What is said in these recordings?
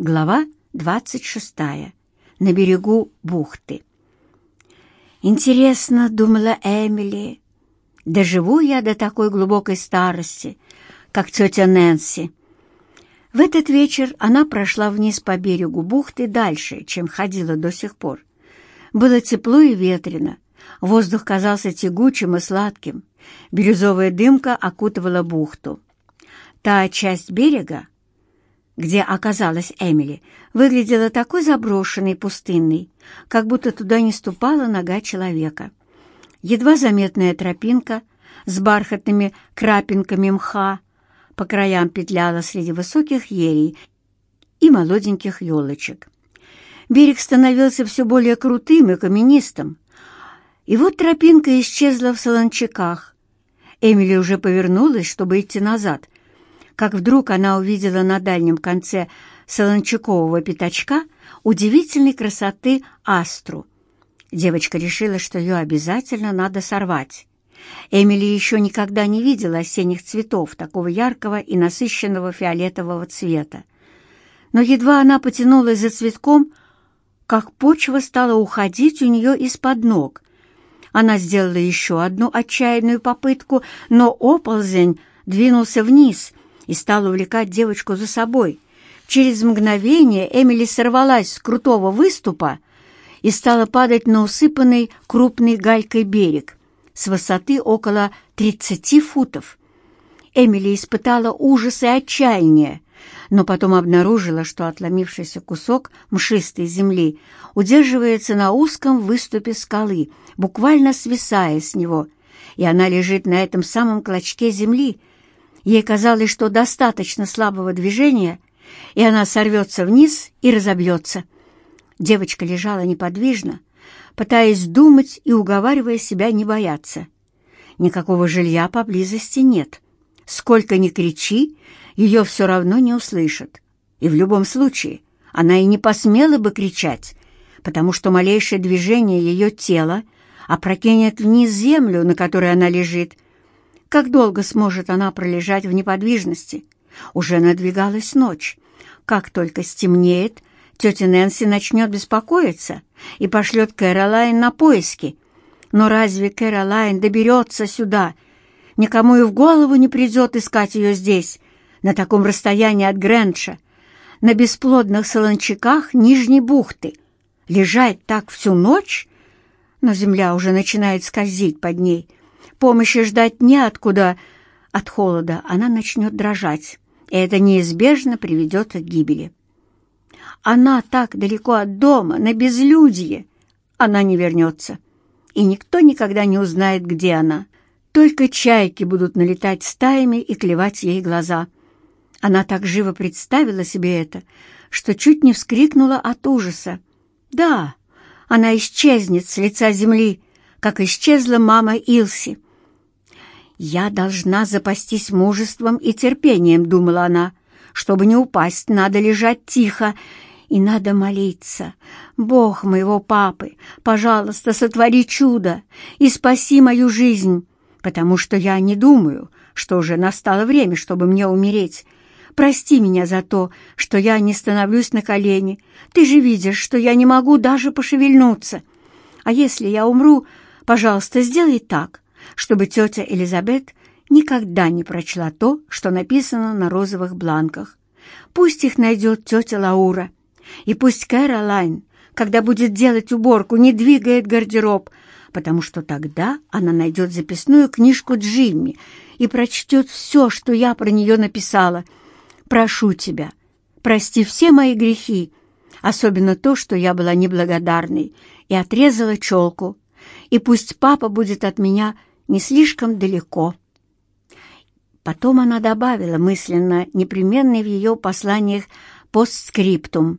Глава 26. На берегу бухты. «Интересно, — думала Эмили, — доживу я до такой глубокой старости, как тетя Нэнси». В этот вечер она прошла вниз по берегу бухты дальше, чем ходила до сих пор. Было тепло и ветрено, воздух казался тягучим и сладким, бирюзовая дымка окутывала бухту. Та часть берега, где оказалась Эмили, выглядела такой заброшенной и пустынной, как будто туда не ступала нога человека. Едва заметная тропинка с бархатными крапинками мха по краям петляла среди высоких елей и молоденьких елочек. Берег становился все более крутым и каменистым, и вот тропинка исчезла в солончаках. Эмили уже повернулась, чтобы идти назад, как вдруг она увидела на дальнем конце солончакового пятачка удивительной красоты астру. Девочка решила, что ее обязательно надо сорвать. Эмили еще никогда не видела осенних цветов такого яркого и насыщенного фиолетового цвета. Но едва она потянулась за цветком, как почва стала уходить у нее из-под ног. Она сделала еще одну отчаянную попытку, но оползень двинулся вниз, и стал увлекать девочку за собой. Через мгновение Эмили сорвалась с крутого выступа и стала падать на усыпанный крупной галькой берег с высоты около 30 футов. Эмили испытала ужас и отчаяние, но потом обнаружила, что отломившийся кусок мшистой земли удерживается на узком выступе скалы, буквально свисая с него, и она лежит на этом самом клочке земли, Ей казалось, что достаточно слабого движения, и она сорвется вниз и разобьется. Девочка лежала неподвижно, пытаясь думать и уговаривая себя не бояться. Никакого жилья поблизости нет. Сколько ни кричи, ее все равно не услышат. И в любом случае она и не посмела бы кричать, потому что малейшее движение ее тела опрокинет вниз землю, на которой она лежит, как долго сможет она пролежать в неподвижности? Уже надвигалась ночь. Как только стемнеет, тетя Нэнси начнет беспокоиться и пошлет Кэролайн на поиски. Но разве Кэролайн доберется сюда? Никому и в голову не придет искать ее здесь, на таком расстоянии от Грэнша, на бесплодных солончаках Нижней бухты. Лежать так всю ночь? Но земля уже начинает скользить под ней — Помощи ждать неоткуда. От холода она начнет дрожать, и это неизбежно приведет к гибели. Она так далеко от дома, на безлюдье. Она не вернется, и никто никогда не узнает, где она. Только чайки будут налетать стаями и клевать ей глаза. Она так живо представила себе это, что чуть не вскрикнула от ужаса. Да, она исчезнет с лица земли, как исчезла мама Илси. «Я должна запастись мужеством и терпением», — думала она. «Чтобы не упасть, надо лежать тихо и надо молиться. Бог моего папы, пожалуйста, сотвори чудо и спаси мою жизнь, потому что я не думаю, что уже настало время, чтобы мне умереть. Прости меня за то, что я не становлюсь на колени. Ты же видишь, что я не могу даже пошевельнуться. А если я умру, пожалуйста, сделай так, чтобы тетя Элизабет никогда не прочла то, что написано на розовых бланках. Пусть их найдет тетя Лаура, и пусть Кэролайн, когда будет делать уборку, не двигает гардероб, потому что тогда она найдет записную книжку Джимми и прочтет все, что я про нее написала. Прошу тебя, прости все мои грехи, особенно то, что я была неблагодарной и отрезала челку, и пусть папа будет от меня не слишком далеко. Потом она добавила мысленно непременный в ее посланиях постскриптум.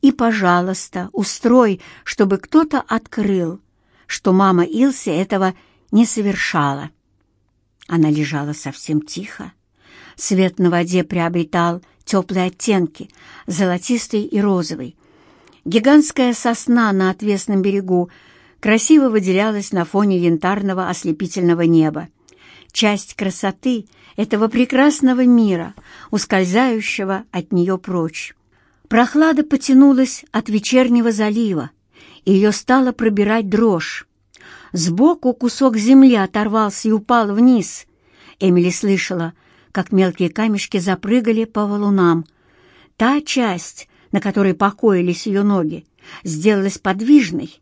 «И, пожалуйста, устрой, чтобы кто-то открыл, что мама Илси этого не совершала». Она лежала совсем тихо. Свет на воде приобретал теплые оттенки, золотистый и розовый. Гигантская сосна на отвесном берегу красиво выделялась на фоне янтарного ослепительного неба. Часть красоты этого прекрасного мира, ускользающего от нее прочь. Прохлада потянулась от вечернего залива, и ее стала пробирать дрожь. Сбоку кусок земли оторвался и упал вниз. Эмили слышала, как мелкие камешки запрыгали по валунам. Та часть, на которой покоились ее ноги, сделалась подвижной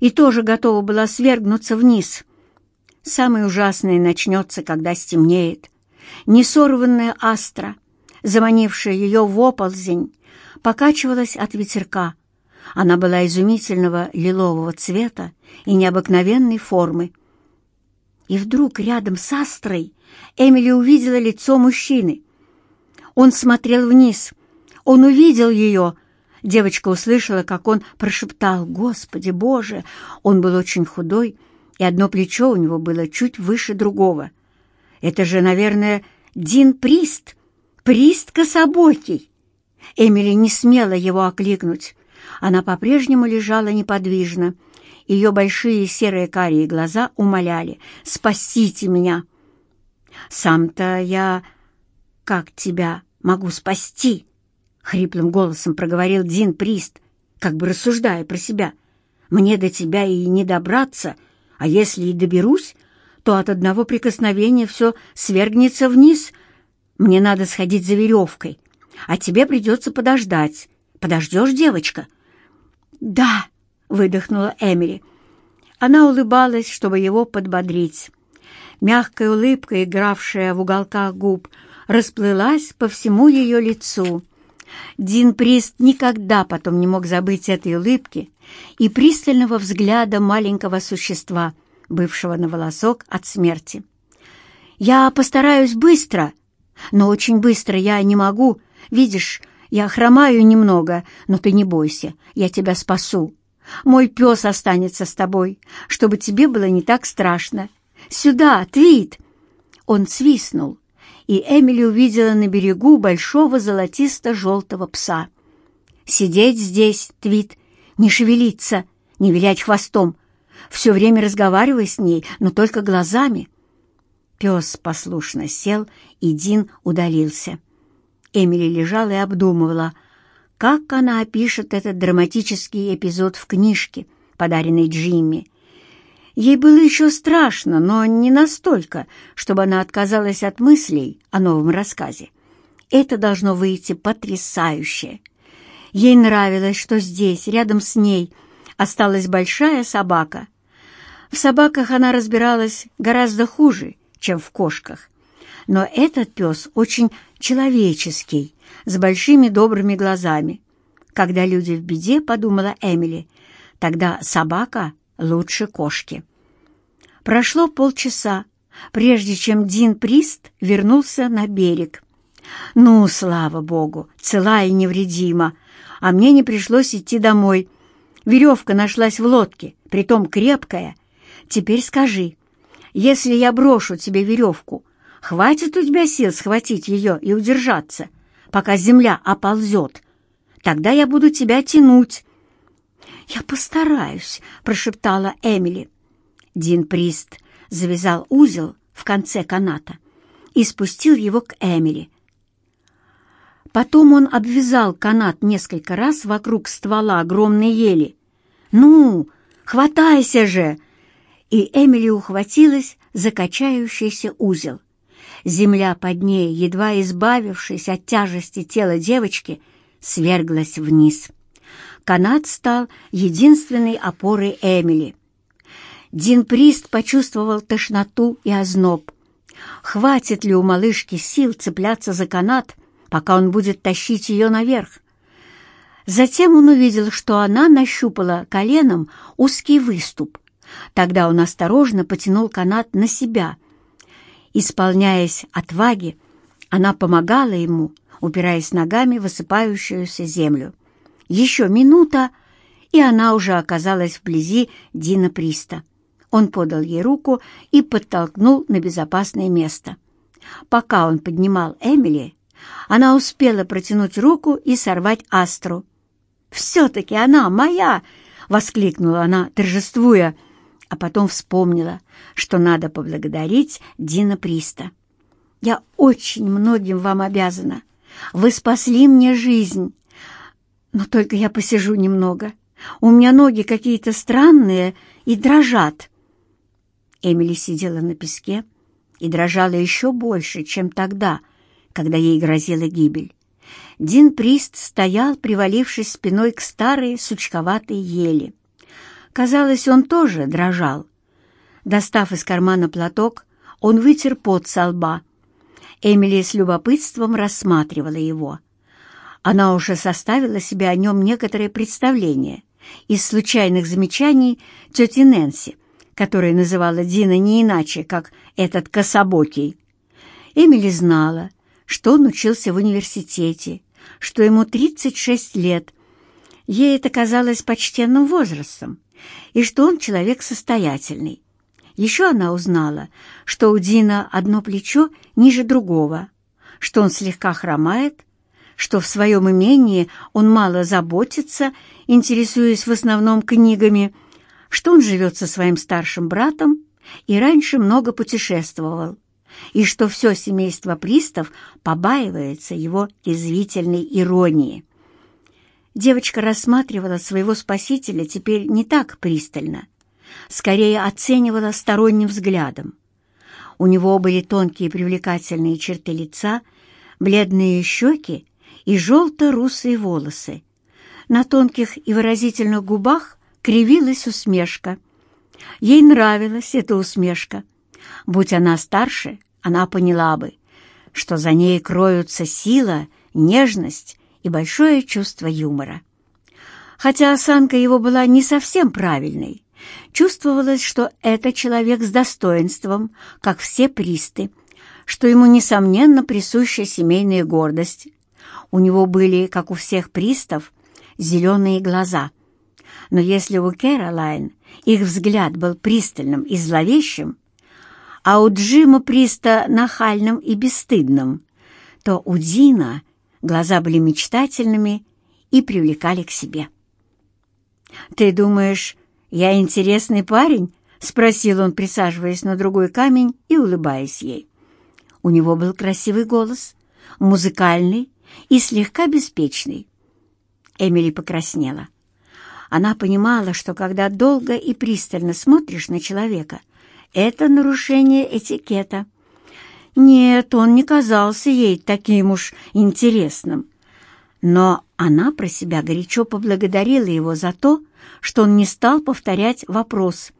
и тоже готова была свергнуться вниз. Самое ужасное начнется, когда стемнеет. Несорванная астра, заманившая ее в оползень, покачивалась от ветерка. Она была изумительного лилового цвета и необыкновенной формы. И вдруг рядом с астрой Эмили увидела лицо мужчины. Он смотрел вниз. Он увидел ее. Девочка услышала, как он прошептал «Господи, Боже!» Он был очень худой, и одно плечо у него было чуть выше другого. «Это же, наверное, Дин Прист, Прист Кособокий!» Эмили не смела его окликнуть. Она по-прежнему лежала неподвижно. Ее большие серые карие глаза умоляли «Спасите меня!» «Сам-то я как тебя могу спасти?» — хриплым голосом проговорил Дин Прист, как бы рассуждая про себя. «Мне до тебя и не добраться, а если и доберусь, то от одного прикосновения все свергнется вниз. Мне надо сходить за веревкой, а тебе придется подождать. Подождешь, девочка?» «Да», — выдохнула Эмили. Она улыбалась, чтобы его подбодрить. Мягкая улыбка, игравшая в уголках губ, расплылась по всему ее лицу. Дин Прист никогда потом не мог забыть этой улыбки и пристального взгляда маленького существа, бывшего на волосок от смерти. «Я постараюсь быстро, но очень быстро я не могу. Видишь, я хромаю немного, но ты не бойся, я тебя спасу. Мой пес останется с тобой, чтобы тебе было не так страшно. Сюда, Твит!» Он свистнул, и Эмили увидела на берегу большого золотисто-желтого пса. «Сидеть здесь, Твит, не шевелиться, не вилять хвостом. Все время разговаривай с ней, но только глазами». Пес послушно сел, и Дин удалился. Эмили лежала и обдумывала, как она опишет этот драматический эпизод в книжке, подаренной Джимми, Ей было еще страшно, но не настолько, чтобы она отказалась от мыслей о новом рассказе. Это должно выйти потрясающе. Ей нравилось, что здесь, рядом с ней, осталась большая собака. В собаках она разбиралась гораздо хуже, чем в кошках. Но этот пес очень человеческий, с большими добрыми глазами. Когда люди в беде, подумала Эмили, тогда собака лучше кошки. Прошло полчаса, прежде чем Дин Прист вернулся на берег. «Ну, слава богу, цела и невредима, а мне не пришлось идти домой. Веревка нашлась в лодке, притом крепкая. Теперь скажи, если я брошу тебе веревку, хватит у тебя сил схватить ее и удержаться, пока земля оползет? Тогда я буду тебя тянуть». «Я постараюсь», — прошептала Эмили. Дин Прист завязал узел в конце каната и спустил его к Эмили. Потом он обвязал канат несколько раз вокруг ствола огромной ели. «Ну, хватайся же!» И Эмили ухватилась за качающийся узел. Земля под ней, едва избавившись от тяжести тела девочки, сверглась вниз. Канат стал единственной опорой Эмили. Дин Прист почувствовал тошноту и озноб. Хватит ли у малышки сил цепляться за канат, пока он будет тащить ее наверх? Затем он увидел, что она нащупала коленом узкий выступ. Тогда он осторожно потянул канат на себя. Исполняясь отваги, она помогала ему, упираясь ногами в высыпающуюся землю. Еще минута, и она уже оказалась вблизи Дина Приста. Он подал ей руку и подтолкнул на безопасное место. Пока он поднимал Эмили, она успела протянуть руку и сорвать астру. «Все-таки она моя!» — воскликнула она, торжествуя, а потом вспомнила, что надо поблагодарить Дина Приста. «Я очень многим вам обязана. Вы спасли мне жизнь. Но только я посижу немного. У меня ноги какие-то странные и дрожат. Эмили сидела на песке и дрожала еще больше, чем тогда, когда ей грозила гибель. Дин Прист стоял, привалившись спиной к старой сучковатой ели. Казалось, он тоже дрожал. Достав из кармана платок, он вытер пот со лба. Эмили с любопытством рассматривала его. Она уже составила себе о нем некоторое представление из случайных замечаний тети Нэнси, которая называла Дина не иначе, как этот кособокий. Эмили знала, что он учился в университете, что ему 36 лет. Ей это казалось почтенным возрастом, и что он человек состоятельный. Еще она узнала, что у Дина одно плечо ниже другого, что он слегка хромает, что в своем имении он мало заботится, интересуясь в основном книгами, что он живет со своим старшим братом и раньше много путешествовал, и что все семейство пристав побаивается его язвительной иронии. Девочка рассматривала своего спасителя теперь не так пристально, скорее оценивала сторонним взглядом. У него были тонкие привлекательные черты лица, бледные щеки и желто-русые волосы. На тонких и выразительных губах кривилась усмешка. Ей нравилась эта усмешка. Будь она старше, она поняла бы, что за ней кроются сила, нежность и большое чувство юмора. Хотя осанка его была не совсем правильной, чувствовалось, что это человек с достоинством, как все присты, что ему, несомненно, присуща семейная гордость. У него были, как у всех пристов, зеленые глаза. Но если у Кэролайн их взгляд был пристальным и зловещим, а у Джима Приста нахальным и бесстыдным, то у Дина глаза были мечтательными и привлекали к себе. «Ты думаешь, я интересный парень?» — спросил он, присаживаясь на другой камень и улыбаясь ей. У него был красивый голос, музыкальный и слегка беспечный. Эмили покраснела. Она понимала, что когда долго и пристально смотришь на человека, это нарушение этикета. Нет, он не казался ей таким уж интересным. Но она про себя горячо поблагодарила его за то, что он не стал повторять вопрос,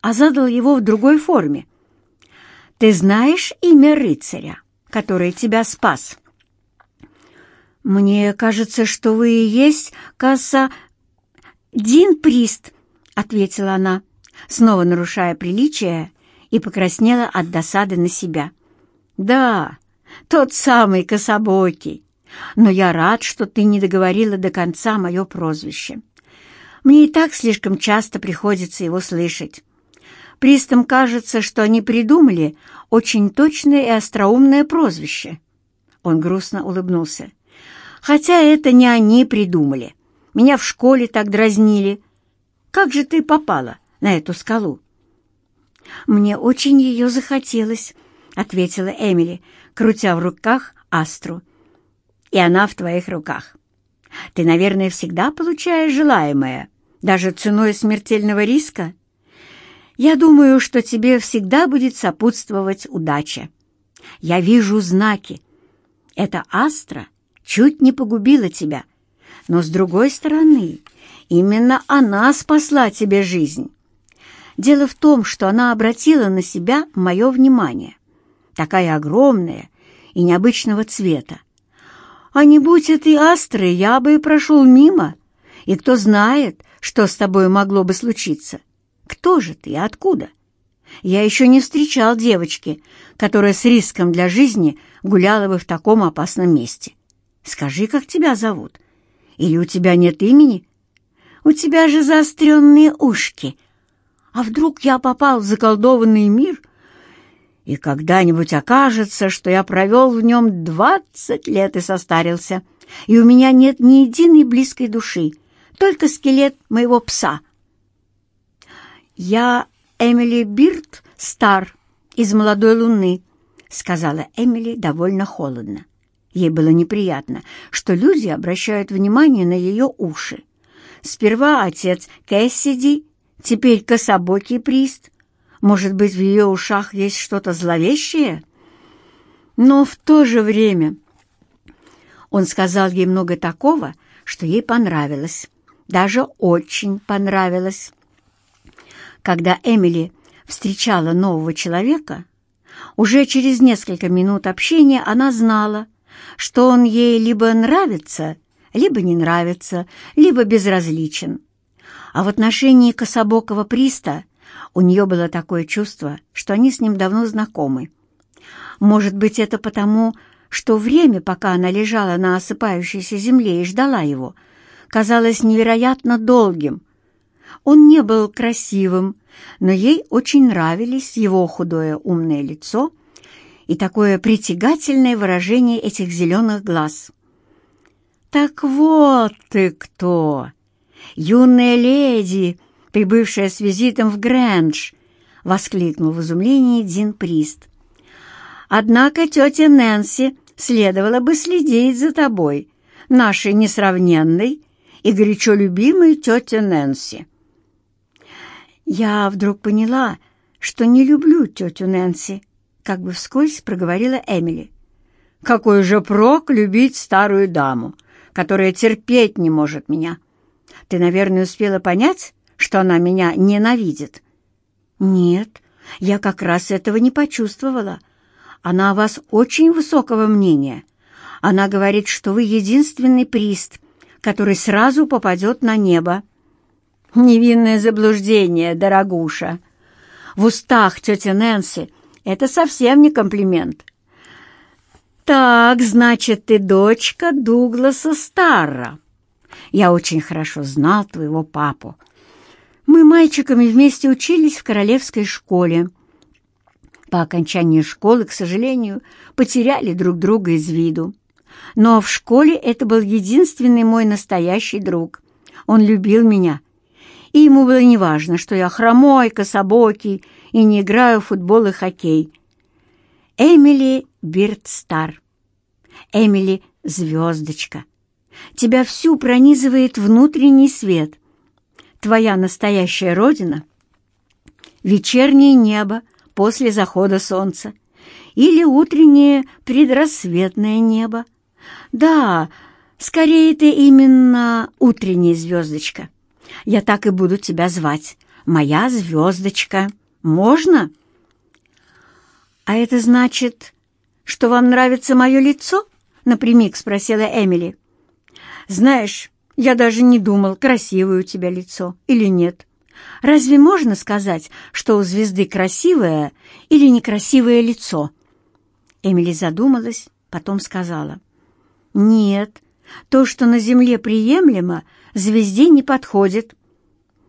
а задал его в другой форме. «Ты знаешь имя рыцаря, который тебя спас?» «Мне кажется, что вы и есть Касса Дин Прист», — ответила она, снова нарушая приличие, и покраснела от досады на себя. «Да, тот самый кособокий. Но я рад, что ты не договорила до конца мое прозвище. Мне и так слишком часто приходится его слышать. Пристам кажется, что они придумали очень точное и остроумное прозвище». Он грустно улыбнулся. «Хотя это не они придумали. Меня в школе так дразнили. Как же ты попала на эту скалу?» «Мне очень ее захотелось», — ответила Эмили, крутя в руках астру. «И она в твоих руках. Ты, наверное, всегда получаешь желаемое, даже ценой смертельного риска. Я думаю, что тебе всегда будет сопутствовать удача. Я вижу знаки. Эта астра чуть не погубила тебя, но, с другой стороны, именно она спасла тебе жизнь. Дело в том, что она обратила на себя мое внимание, такая огромная и необычного цвета. А не будь этой астры, я бы и прошел мимо, и кто знает, что с тобой могло бы случиться. Кто же ты и откуда? Я еще не встречал девочки, которая с риском для жизни гуляла бы в таком опасном месте. Скажи, как тебя зовут? Или у тебя нет имени? У тебя же заостренные ушки, а вдруг я попал в заколдованный мир, и когда-нибудь окажется, что я провел в нем двадцать лет и состарился, и у меня нет ни единой близкой души, только скелет моего пса. «Я Эмили Бирд Стар из «Молодой луны», — сказала Эмили довольно холодно. Ей было неприятно, что люди обращают внимание на ее уши. Сперва отец Кэссиди, теперь кособокий прист. Может быть, в ее ушах есть что-то зловещее? Но в то же время он сказал ей много такого, что ей понравилось, даже очень понравилось. Когда Эмили встречала нового человека, уже через несколько минут общения она знала, что он ей либо нравится, либо не нравится, либо безразличен. А в отношении кособокого приста у нее было такое чувство, что они с ним давно знакомы. Может быть, это потому, что время, пока она лежала на осыпающейся земле и ждала его, казалось невероятно долгим. Он не был красивым, но ей очень нравились его худое умное лицо и такое притягательное выражение этих зеленых глаз. «Так вот ты кто! Юная леди, прибывшая с визитом в Грэндж!» — воскликнул в изумлении Дин Прист. «Однако тетя Нэнси следовало бы следить за тобой, нашей несравненной и горячо любимой тетя Нэнси». Я вдруг поняла, что не люблю тетю Нэнси, как бы вскользь проговорила Эмили. «Какой же прок любить старую даму, которая терпеть не может меня? Ты, наверное, успела понять, что она меня ненавидит?» «Нет, я как раз этого не почувствовала. Она о вас очень высокого мнения. Она говорит, что вы единственный прист, который сразу попадет на небо». «Невинное заблуждение, дорогуша. В устах тети Нэнси это совсем не комплимент. «Так, значит, ты дочка Дугласа Старра. Я очень хорошо знал твоего папу. Мы мальчиками вместе учились в королевской школе. По окончании школы, к сожалению, потеряли друг друга из виду. Но в школе это был единственный мой настоящий друг. Он любил меня, и ему было неважно, что я хромой, кособокий и не играю в футбол и хоккей. Эмили Бирдстар. Эмили — звездочка. Тебя всю пронизывает внутренний свет. Твоя настоящая родина — вечернее небо после захода солнца или утреннее предрассветное небо. Да, скорее ты именно утренняя звездочка. Я так и буду тебя звать. Моя звездочка. Можно?» «А это значит, что вам нравится мое лицо?» — напрямик спросила Эмили. «Знаешь, я даже не думал, красивое у тебя лицо или нет. Разве можно сказать, что у звезды красивое или некрасивое лицо?» Эмили задумалась, потом сказала. «Нет, то, что на земле приемлемо, звезде не подходит».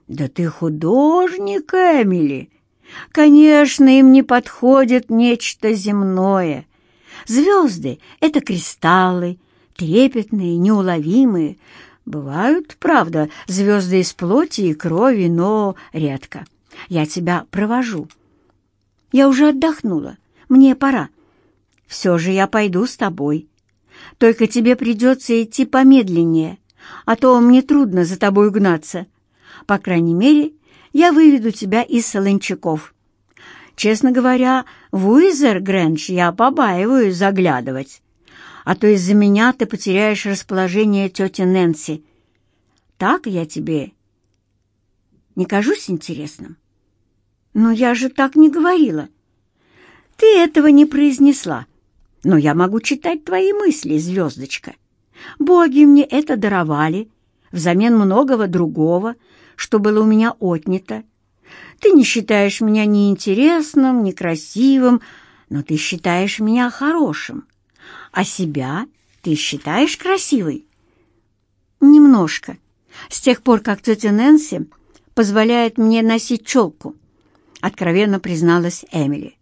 «Да ты художник, Эмили!» Конечно, им не подходит нечто земное. Звезды — это кристаллы, трепетные, неуловимые. Бывают, правда, звезды из плоти и крови, но редко. Я тебя провожу. Я уже отдохнула, мне пора. Все же я пойду с тобой. Только тебе придется идти помедленнее, а то мне трудно за тобой гнаться. По крайней мере, я выведу тебя из солончаков. Честно говоря, в Уизер Грэндж я побаиваюсь заглядывать, а то из-за меня ты потеряешь расположение тети Нэнси. Так я тебе не кажусь интересным? Но я же так не говорила. Ты этого не произнесла, но я могу читать твои мысли, звездочка. Боги мне это даровали взамен многого другого, что было у меня отнято. Ты не считаешь меня неинтересным, некрасивым, но ты считаешь меня хорошим. А себя ты считаешь красивой? Немножко. С тех пор, как тетя Нэнси позволяет мне носить челку, откровенно призналась Эмили.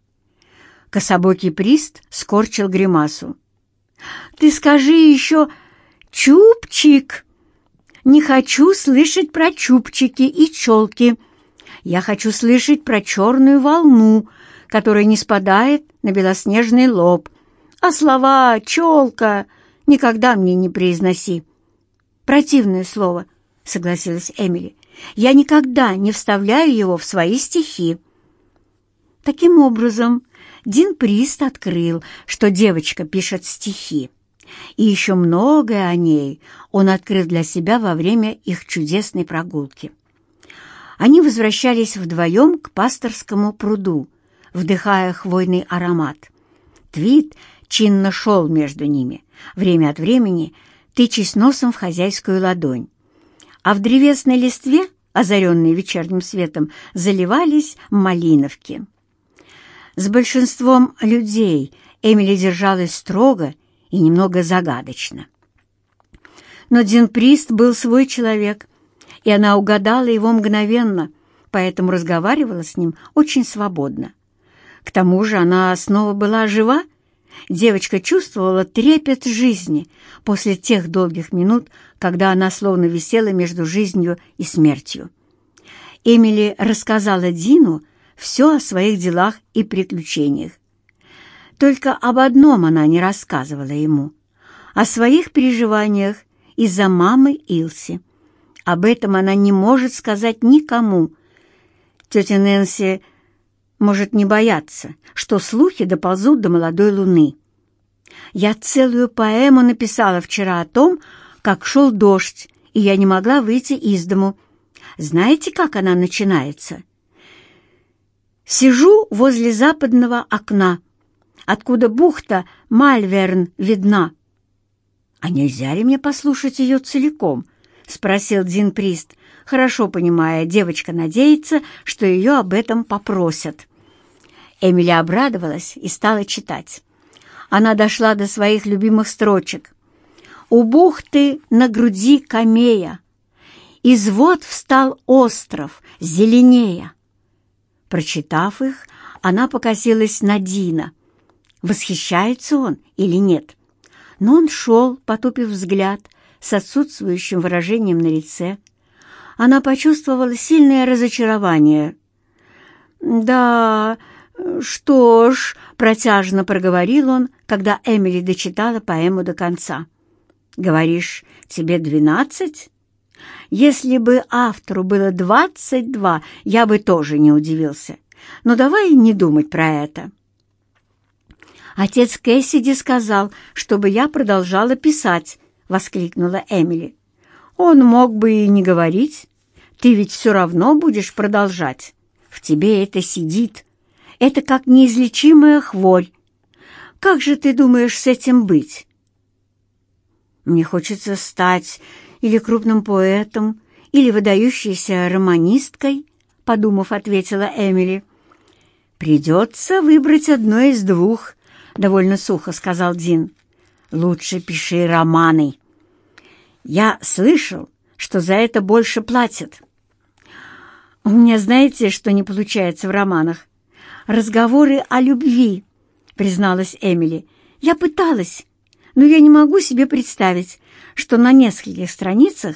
Кособокий прист скорчил гримасу. «Ты скажи еще «чупчик», не хочу слышать про чубчики и челки. Я хочу слышать про черную волну, которая не спадает на белоснежный лоб. А слова «челка», никогда мне не произноси». «Противное слово», — согласилась Эмили. «Я никогда не вставляю его в свои стихи». Таким образом, Дин Прист открыл, что девочка пишет стихи. И еще многое о ней он открыл для себя во время их чудесной прогулки. Они возвращались вдвоем к пасторскому пруду, вдыхая хвойный аромат. Твит чинно шел между ними, время от времени тычась носом в хозяйскую ладонь. А в древесной листве, озаренной вечерним светом, заливались малиновки. С большинством людей Эмили держалась строго и немного загадочно. Но Дин Прист был свой человек, и она угадала его мгновенно, поэтому разговаривала с ним очень свободно. К тому же она снова была жива, девочка чувствовала трепет жизни после тех долгих минут, когда она словно висела между жизнью и смертью. Эмили рассказала Дину все о своих делах и приключениях, только об одном она не рассказывала ему — о своих переживаниях из-за мамы Илси. Об этом она не может сказать никому. Тетя Нэнси может не бояться, что слухи доползут до молодой луны. Я целую поэму написала вчера о том, как шел дождь, и я не могла выйти из дому. Знаете, как она начинается? Сижу возле западного окна, откуда бухта Мальверн видна. «А нельзя ли мне послушать ее целиком?» — спросил Дин Прист, хорошо понимая, девочка надеется, что ее об этом попросят. Эмили обрадовалась и стала читать. Она дошла до своих любимых строчек. «У бухты на груди камея, из вод встал остров, зеленея». Прочитав их, она покосилась на Дина — восхищается он или нет. Но он шел, потупив взгляд, с отсутствующим выражением на лице. Она почувствовала сильное разочарование. «Да, что ж», — протяжно проговорил он, когда Эмили дочитала поэму до конца. «Говоришь, тебе двенадцать?» «Если бы автору было двадцать два, я бы тоже не удивился. Но давай не думать про это». «Отец Кэссиди сказал, чтобы я продолжала писать», — воскликнула Эмили. «Он мог бы и не говорить. Ты ведь все равно будешь продолжать. В тебе это сидит. Это как неизлечимая хворь. Как же ты думаешь с этим быть?» «Мне хочется стать или крупным поэтом, или выдающейся романисткой», — подумав, ответила Эмили. «Придется выбрать одно из двух», — довольно сухо сказал Дин. «Лучше пиши романы. Я слышал, что за это больше платят». «У меня знаете, что не получается в романах? Разговоры о любви», — призналась Эмили. «Я пыталась, но я не могу себе представить, что на нескольких страницах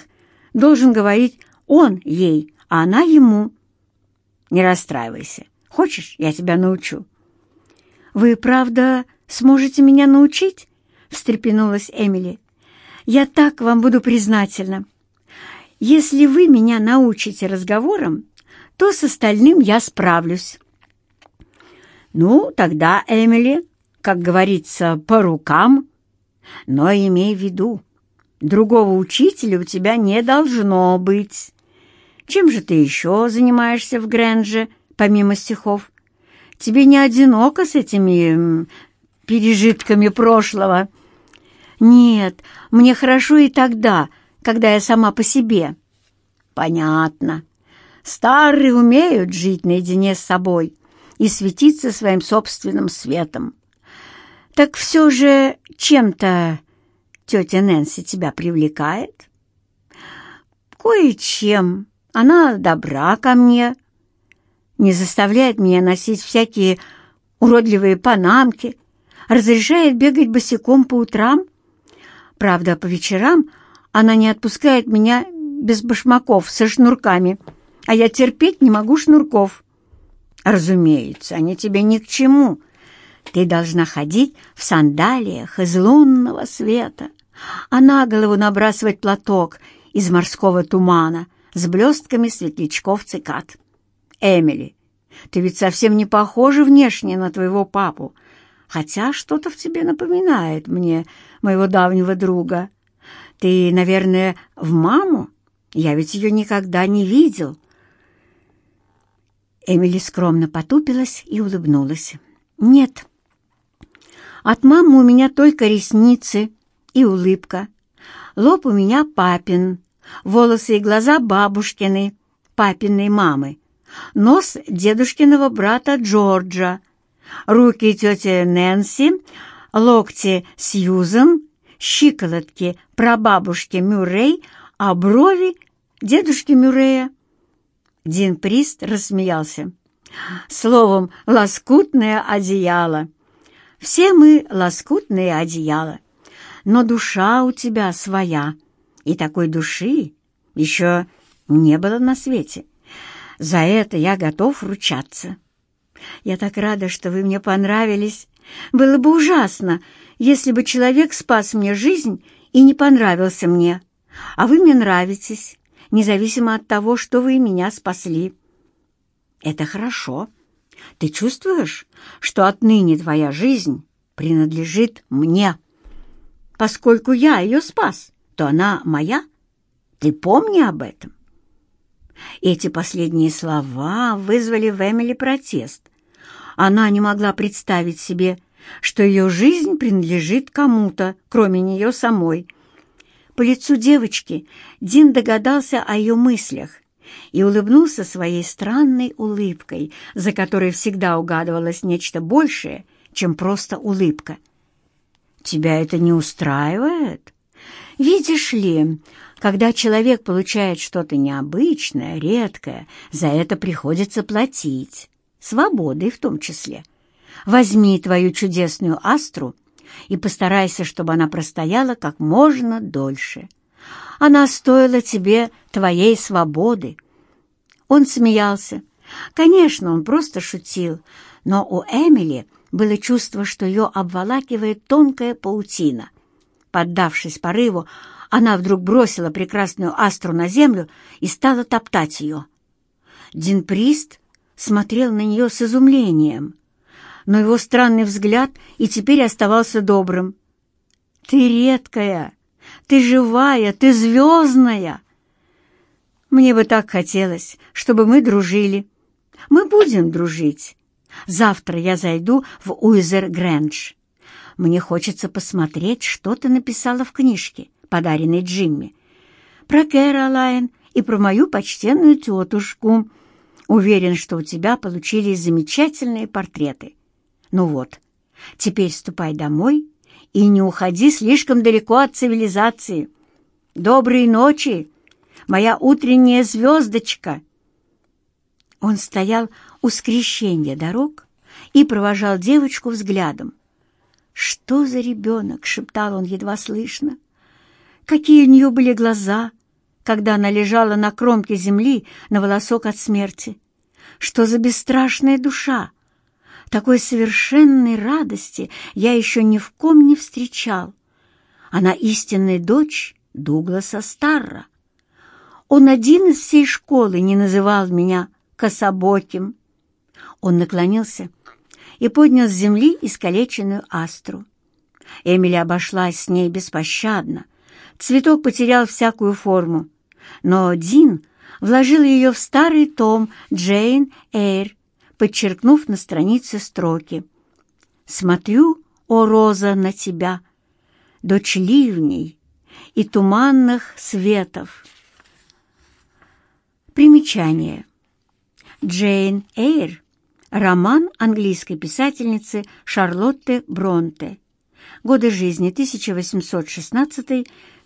должен говорить он ей, а она ему». «Не расстраивайся. Хочешь, я тебя научу?» «Вы, правда, сможете меня научить?» — встрепенулась Эмили. «Я так вам буду признательна. Если вы меня научите разговорам, то с остальным я справлюсь». «Ну, тогда, Эмили, как говорится, по рукам. Но имей в виду, другого учителя у тебя не должно быть. Чем же ты еще занимаешься в Грэнже, помимо стихов?» Тебе не одиноко с этими пережитками прошлого?» «Нет, мне хорошо и тогда, когда я сама по себе». «Понятно. Старые умеют жить наедине с собой и светиться своим собственным светом. Так все же чем-то тетя Нэнси тебя привлекает?» «Кое-чем. Она добра ко мне» не заставляет меня носить всякие уродливые панамки, разрешает бегать босиком по утрам. Правда, по вечерам она не отпускает меня без башмаков со шнурками, а я терпеть не могу шнурков. Разумеется, они тебе ни к чему. Ты должна ходить в сандалиях из лунного света. а на голову набрасывать платок из морского тумана с блестками светлячков цикад. Эмили, ты ведь совсем не похожа внешне на твоего папу, хотя что-то в тебе напоминает мне моего давнего друга. Ты, наверное, в маму? Я ведь ее никогда не видел». Эмили скромно потупилась и улыбнулась. «Нет, от мамы у меня только ресницы и улыбка. Лоб у меня папин, волосы и глаза бабушкины, папиной мамы, нос дедушкиного брата Джорджа, руки тети Нэнси, локти Сьюзен, щиколотки прабабушки Мюррей, а брови дедушки Мюррея. Дин Прист рассмеялся. Словом, лоскутное одеяло. Все мы лоскутные одеяла, но душа у тебя своя, и такой души еще не было на свете. За это я готов ручаться. Я так рада, что вы мне понравились. Было бы ужасно, если бы человек спас мне жизнь и не понравился мне. А вы мне нравитесь, независимо от того, что вы меня спасли. Это хорошо. Ты чувствуешь, что отныне твоя жизнь принадлежит мне? Поскольку я ее спас, то она моя. Ты помни об этом. Эти последние слова вызвали в Эмили протест. Она не могла представить себе, что ее жизнь принадлежит кому-то, кроме нее самой. По лицу девочки Дин догадался о ее мыслях и улыбнулся своей странной улыбкой, за которой всегда угадывалось нечто большее, чем просто улыбка. «Тебя это не устраивает?» «Видишь ли, когда человек получает что-то необычное, редкое, за это приходится платить, свободой в том числе. Возьми твою чудесную астру и постарайся, чтобы она простояла как можно дольше. Она стоила тебе твоей свободы». Он смеялся. Конечно, он просто шутил, но у Эмили было чувство, что ее обволакивает тонкая паутина. Поддавшись порыву, она вдруг бросила прекрасную астру на землю и стала топтать ее. Дин Прист смотрел на нее с изумлением, но его странный взгляд и теперь оставался добрым. «Ты редкая, ты живая, ты звездная!» «Мне бы так хотелось, чтобы мы дружили. Мы будем дружить. Завтра я зайду в Уизер Грэндж. Мне хочется посмотреть, что ты написала в книжке, подаренной Джимми. Про Кэролайн и про мою почтенную тетушку. Уверен, что у тебя получились замечательные портреты. Ну вот, теперь ступай домой и не уходи слишком далеко от цивилизации. Доброй ночи, моя утренняя звездочка!» Он стоял у скрещения дорог и провожал девочку взглядом. «Что за ребенок?» — шептал он едва слышно. «Какие у нее были глаза, когда она лежала на кромке земли на волосок от смерти! Что за бесстрашная душа! Такой совершенной радости я еще ни в ком не встречал. Она истинная дочь Дугласа Старра. Он один из всей школы не называл меня кособоким. Он наклонился и поднял с земли искалеченную астру. Эмили обошлась с ней беспощадно. Цветок потерял всякую форму, но Дин вложил ее в старый том Джейн Эйр, подчеркнув на странице строки. «Смотрю, о роза, на тебя, дочь ливней и туманных светов». Примечание. Джейн Эйр – роман английской писательницы Шарлотты Бронте. Годы жизни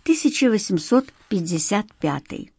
1816-1855.